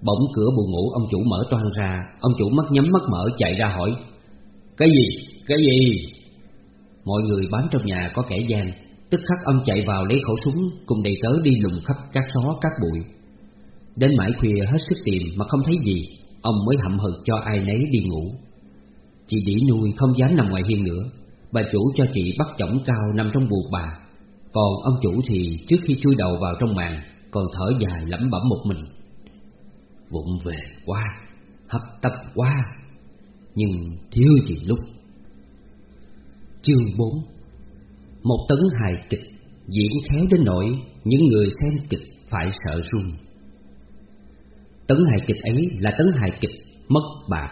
Bỗng cửa buồn ngủ ông chủ mở toan ra. Ông chủ mắt nhắm mắt mở chạy ra hỏi, Cái gì? Cái gì? Mọi người bám trong nhà có kẻ gian. Tức khắc ông chạy vào lấy khẩu súng, Cùng đầy tớ đi lùng khắp các xó, các bụi. Đến mãi khuya hết sức tìm mà không thấy gì. Ông mới hậm hực cho ai nấy đi ngủ. Chị đĩ nuôi không dám nằm ngoài hiên nữa. Bà chủ cho chị bắt chổng cao nằm trong buồng bà. Còn ông chủ thì trước khi chui đầu vào trong màn, Còn thở dài lẩm bẩm một mình. Vụng về quá, Hấp tấp quá. Nhưng thiếu gì lúc. Chương 4 Một tấn hài kịch Diễn khéo đến nỗi Những người xem kịch phải sợ run. Tấn hài kịch ấy là tấn hài kịch Mất bạc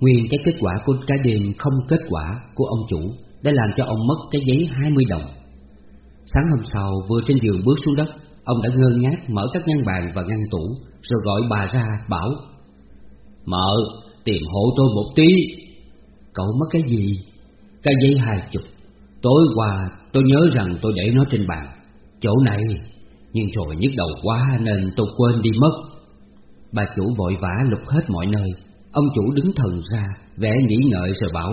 Nguyên cái kết quả của cái đêm không kết quả của ông chủ Đã làm cho ông mất cái giấy 20 đồng. Sáng hôm sau, vừa trên giường bước xuống đất, Ông đã ngơ ngác mở các ngăn bàn và ngăn tủ, Rồi gọi bà ra bảo, Mợ tìm hộ tôi một tí. Cậu mất cái gì? Cái giấy hai chục. Tối qua tôi nhớ rằng tôi để nó trên bàn. Chỗ này. Nhưng rồi nhức đầu quá nên tôi quên đi mất. Bà chủ vội vã lục hết mọi nơi. Ông chủ đứng thần ra Vẽ nghĩ ngợi rồi bảo,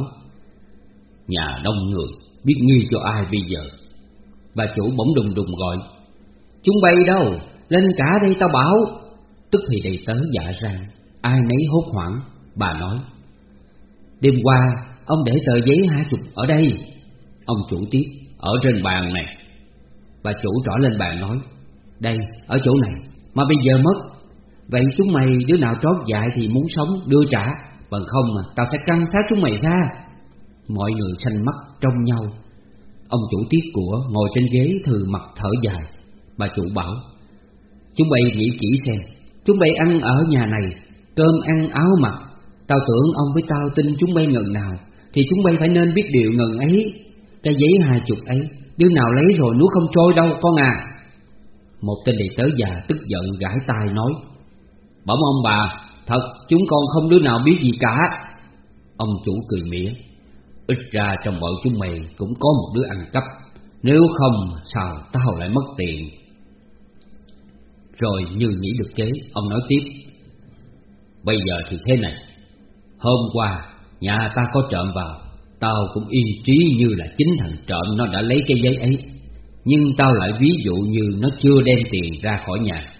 Nhà đông người, Biết nghi cho ai bây giờ? Bà chủ bỗng đùng đùng gọi, Chúng bay đâu? Lên cả đây tao bảo. Tức thì đầy tớ dạ ra, Ai nấy hốt hoảng, Bà nói, Đêm qua, ông để tờ giấy hai chục ở đây. Ông chủ tiếp, Ở trên bàn này. Bà chủ rõ lên bàn nói đây, ở chỗ này. Mà bây giờ mất. Vậy chúng mày đứa nào trót dại thì muốn sống, đưa trả. Bằng không mà tao sẽ căng sát chúng mày ra. Mọi người xanh mắt trong nhau. Ông chủ tiết của ngồi trên ghế thừ mặt thở dài. Bà chủ bảo, Chúng mày nghĩ kỹ xem. Chúng mày ăn ở nhà này. Cơm ăn áo mặc. Tao tưởng ông với tao tin chúng bay ngần nào. Thì chúng bay phải nên biết điều ngần ấy. Cái giấy hai chục ấy, Đứa nào lấy rồi nuốt không trôi đâu, con à. Một tên đệ tớ già tức giận gãi tai nói, Bẩm ông bà, Thật chúng con không đứa nào biết gì cả. Ông chủ cười mỉa, Ít ra trong bọn chúng mày cũng có một đứa ăn cắp, Nếu không sao tao lại mất tiền. Rồi như nghĩ được chế Ông nói tiếp, Bây giờ thì thế này, Hôm qua nhà ta có trộm vào, Tao cũng y trí như là chính thằng trộm nó đã lấy cái giấy ấy. Nhưng tao lại ví dụ như nó chưa đem tiền ra khỏi nhà.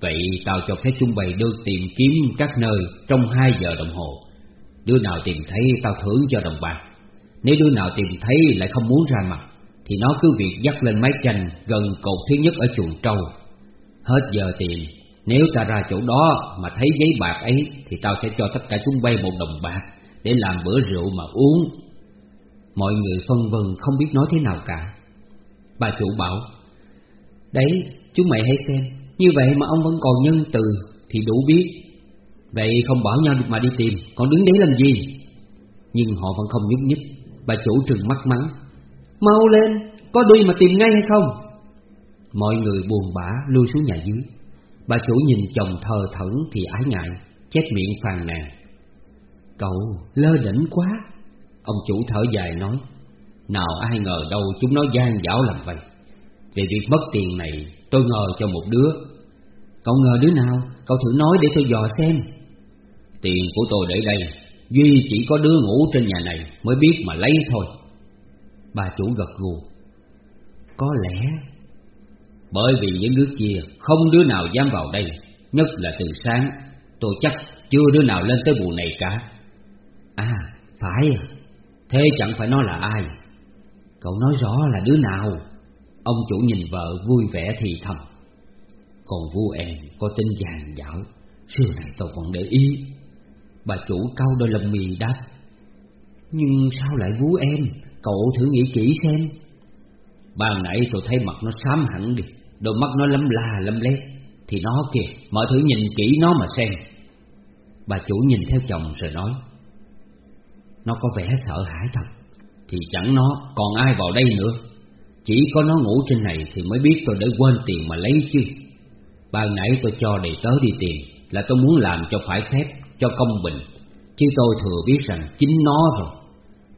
Vậy tao cho phép chúng bày đưa tìm kiếm các nơi trong hai giờ đồng hồ. Đứa nào tìm thấy tao thưởng cho đồng bạc. Nếu đứa nào tìm thấy lại không muốn ra mặt Thì nó cứ việc dắt lên máy tranh gần cột thứ nhất ở chuồng trâu. Hết giờ tìm, Nếu ta ra chỗ đó mà thấy giấy bạc ấy Thì tao sẽ cho tất cả chúng bay một đồng bạc Để làm bữa rượu mà uống. Mọi người phân vân không biết nói thế nào cả. Bà chủ bảo Đấy, chúng mày hãy xem. Như vậy mà ông vẫn còn nhân từ Thì đủ biết. Vậy không bỏ nhau mà đi tìm Còn đứng đấy làm gì? Nhưng họ vẫn không nhúc nhích. Bà chủ trừng mắt mắng Mau lên, có đi mà tìm ngay hay không? Mọi người buồn bã lui xuống nhà dưới. Bà chủ nhìn chồng thờ thẫn thì ái ngại Chép miệng phàn nàn Cậu lơ đỉnh quá. Ông chủ thở dài nói nào ai ngờ đâu chúng nó gian dảo làm vậy. Về việc mất tiền này, tôi ngờ cho một đứa. Cậu ngờ đứa nào? Cậu thử nói để tôi dò xem. Tiền của tôi để đây, Duy chỉ có đứa ngủ trên nhà này Mới biết mà lấy thôi. Bà chủ gật gù. Có lẽ. Bởi vì những đứa kia Không đứa nào dám vào đây, Nhất là từ sáng, Tôi chắc chưa đứa nào lên tới vụ này cả. À phải à. Thế chẳng phải nó là ai? Cậu nói rõ là đứa nào? Ông chủ nhìn vợ vui vẻ thì thầm. Còn vua em có tính giàn dạo, Xưa này tôi còn để ý. Bà chủ cau đôi lông mì đáp. Nhưng sao lại vú em? Cậu thử nghĩ kỹ xem. Ban nãy tôi thấy mặt nó xám hẳn đi Đôi mắt nó lấm la lấm lét. Thì nó kìa Mọi thứ nhìn kỹ nó mà xem. Bà chủ nhìn theo chồng rồi nói. Nó có vẻ sợ hãi thật. Thì chẳng nó còn ai vào đây nữa. Chỉ có nó ngủ trên này Thì mới biết tôi đã quên tiền mà lấy chứ. Ban nãy tôi cho đầy tớ đi tiền Là tôi muốn làm cho phải phép, Cho công bình. Chứ tôi thừa biết rằng chính nó rồi.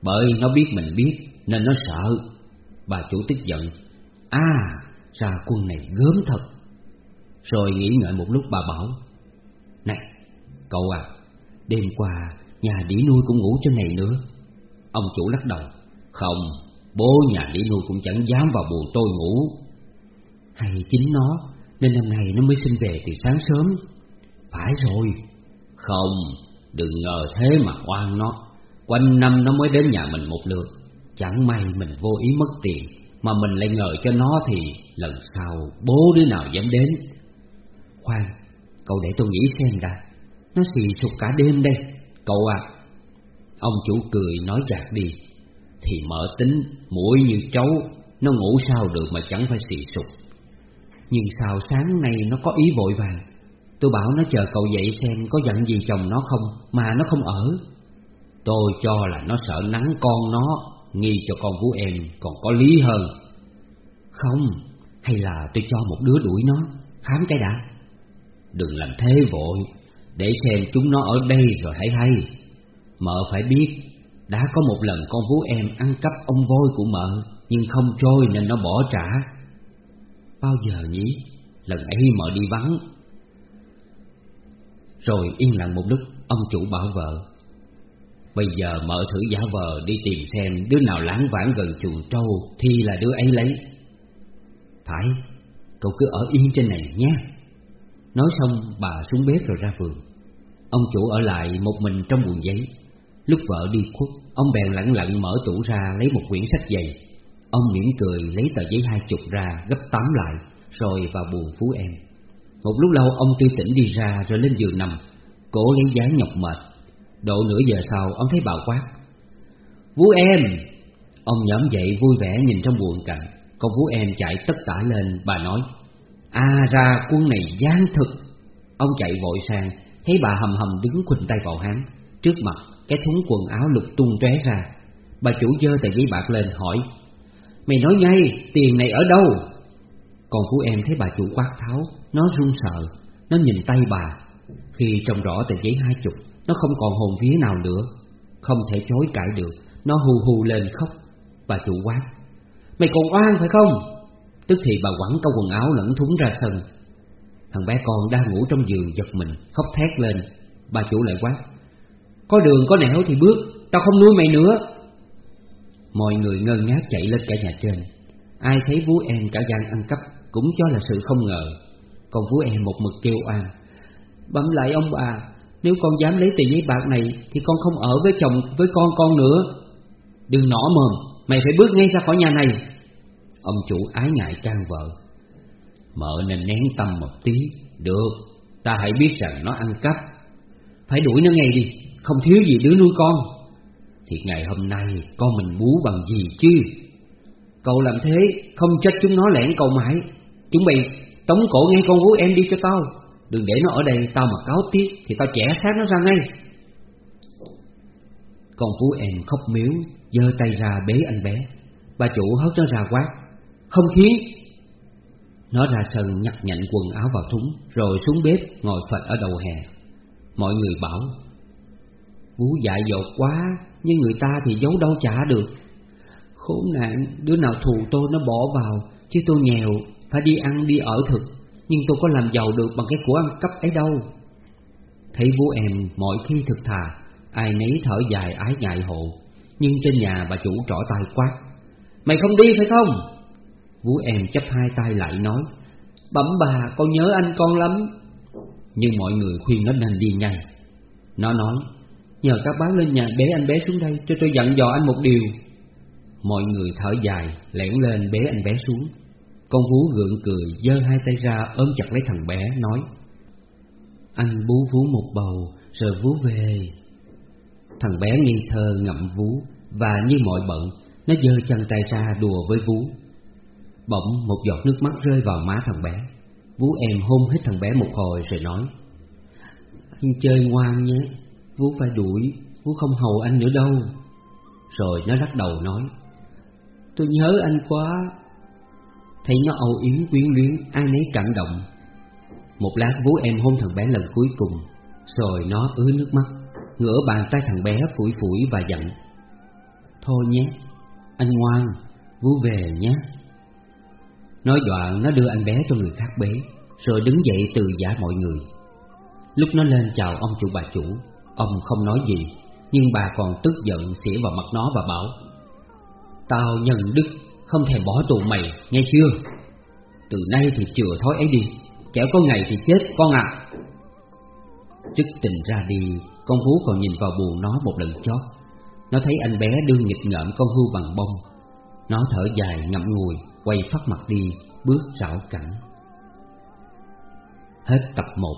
Bởi nó biết mình biết, Nên nó sợ. Bà chủ tức giận. À ra quân này gớm thật. Rồi nghĩ ngợi một lúc bà bảo, Này, cậu à Đêm qua nhà đĩ nuôi cũng ngủ trên này nữa. Ông chủ lắc đầu. Không, Bố nhà đi nuôi cũng chẳng dám vào buồn tôi ngủ. Hay chính nó, Nên năm nay nó mới xin về từ sáng sớm. Phải rồi. Không, Đừng ngờ thế mà oan nó. Quanh năm nó mới đến nhà mình một lượt. Chẳng may mình vô ý mất tiền, Mà mình lại ngờ cho nó thì Lần sau bố đứa nào dám đến. Khoan, Cậu để tôi nghĩ xem đã. Nó xì sụp cả đêm đây. Cậu à. Ông chủ cười nói rạc đi. Thì mở tính, mũi như cháu, Nó ngủ sao được mà chẳng phải xì sụp Nhưng sao sáng nay nó có ý vội vàng? Tôi bảo nó chờ cậu dậy xem có giận gì chồng nó không, Mà nó không ở. Tôi cho là nó sợ nắng con nó, Nghi cho con vũ em còn có lý hơn. Không, Hay là tôi cho một đứa đuổi nó, Khám cái đã. Đừng làm thế vội, Để xem chúng nó ở đây rồi hãy hay. Mợ phải biết đã có một lần con vú em ăn cắp ông voi của mợ, Nhưng không trôi nên nó bỏ trả. Bao giờ nhỉ? Lần ấy mợ đi vắng. Rồi yên lặng một lúc, Ông chủ bảo vợ, Bây giờ mợ thử giả vờ đi tìm xem Đứa nào lãng vãng gần chuồng trâu Thì là đứa ấy lấy. Phải, Cậu cứ ở yên trên này nhé. Nói xong, bà xuống bếp rồi ra vườn. Ông chủ ở lại một mình trong buồng giấy. Lúc vợ đi khuất, Ông bèn lặng lặng mở tủ ra lấy một quyển sách dày. Ông mỉm cười lấy tờ giấy hai chục ra, gấp tám lại, Rồi vào buồn phú em. Một lúc lâu, ông tư tỉnh đi ra, rồi lên giường nằm, cố lấy giá nhọc mệt. Độ nửa giờ sau, ông thấy bà quát. Vú em! Ông nhóm dậy vui vẻ nhìn trong buồng cạnh Con vú em chạy tất tả lên, Bà nói. À ra, quân này gian thực. Ông chạy vội sang, Thấy bà hầm hầm đứng khuỳnh tay vào hắn Trước mặt cái thúng quần áo lục tung tóe ra. Bà chủ dơ tờ giấy bạc lên hỏi, Mày nói ngay, tiền này ở đâu? Còn phú em thấy bà chủ quát tháo, Nó run sợ, Nó nhìn tay bà. Khi trông rõ tờ giấy hai chục, Nó không còn hồn vía nào nữa, Không thể chối cãi được. Nó hù hù lên khóc. Bà chủ quát, Mày còn oan phải không? Tức thì bà quẳng câu quần áo lẫn thúng ra sân. Thằng bé con đang ngủ trong giường giật mình, Khóc thét lên. Bà chủ lại quát có đường, có nẻo thì bước. Tao không nuôi mày nữa. Mọi người ngơ ngác chạy lên cả nhà trên. Ai thấy vú em cả gian ăn cắp Cũng cho là sự không ngờ. Còn vú em một mực kêu oan. Bấm lại ông bà, Nếu con dám lấy tiền giấy bạc này Thì con không ở với chồng, với con con nữa. Đừng nỏ mồm, Mày phải bước ngay ra khỏi nhà này. Ông chủ ái ngại can vợ. Mợ nên nén tâm một tí. Được, Ta hãy biết rằng nó ăn cắp. Phải đuổi nó ngay đi. Không thiếu gì đứa nuôi con. Thì ngày hôm nay con mình bú bằng gì chứ? Cậu làm thế Không trách chúng nó lẻn cầu mãi. Chúng mày tống cổ ngay con vú em đi cho tao. Đừng để nó ở đây, Tao mà cáo tiếc Thì tao chẻ xác nó ra ngay. Con vú em khóc miếu, giơ tay ra bế anh bé. Bà chủ hớt nó ra quát, Không khiến. Nó ra sân nhặt nhạnh quần áo vào thúng, Rồi xuống bếp ngồi phật ở đầu hè. Mọi người bảo Vú dại dột quá, Nhưng người ta thì giấu đâu trả được. Khốn nạn, Đứa nào thù tôi nó bỏ vào, Chứ tôi nghèo, Phải đi ăn, đi ở thực. Nhưng tôi có làm giàu được bằng cái của ăn cắp ấy đâu. Thấy vú em mọi khi thực thà, Ai nấy thở dài ái ngại hộ. Nhưng trên nhà bà chủ trỏ tay quát, Mày không đi phải không? Vú em chấp hai tay lại nói, Bẩm bà, con nhớ anh con lắm. Nhưng mọi người khuyên nó nên đi ngay Nó nói Nhờ các bác lên nhà bế anh bé xuống đây, Cho tôi dặn dò anh một điều. Mọi người thở dài, lẻn lên bế anh bé xuống. Con vú gượng cười, giơ hai tay ra, ôm chặt lấy thằng bé, nói, Anh bú vú một bầu, rồi vú về. Thằng bé nghi thơ ngậm vú, Và như mọi bận, Nó giơ chân tay ra đùa với vú. Bỗng một giọt nước mắt rơi vào má thằng bé. Vú em hôn hết thằng bé một hồi rồi nói, Anh chơi ngoan nhé. Vú phải đuổi Vú không hầu anh nữa đâu. Rồi nó lắc đầu nói, Tôi nhớ anh quá. Thấy nó âu yếm quyến luyến, Ai nấy cảm động. Một lát vú em hôn thằng bé lần cuối cùng, Rồi nó ứa nước mắt, Ngửa bàn tay thằng bé phủi phủi và dặn, Thôi nhé, Anh ngoan Vú về nhé. Nói đoạn, nó đưa anh bé cho người khác bế, Rồi đứng dậy từ giả mọi người. Lúc nó lên chào ông chủ bà chủ Ông không nói gì, Nhưng bà còn tức giận xỉa vào mặt nó và bảo, Tao nhân đức, Không thèm bỏ tù mày, nghe chưa? Từ nay thì chừa thói ấy đi, Kẻo có ngày thì chết, con ạ. À. Tình ra đi, Con vú còn nhìn vào buồn nó một lần chót. Nó thấy anh bé đương nghịch ngợm con hưu bằng bông. Nó thở dài ngậm ngùi, Quay phát mặt đi, Bước rảo cảnh. Hết tập 1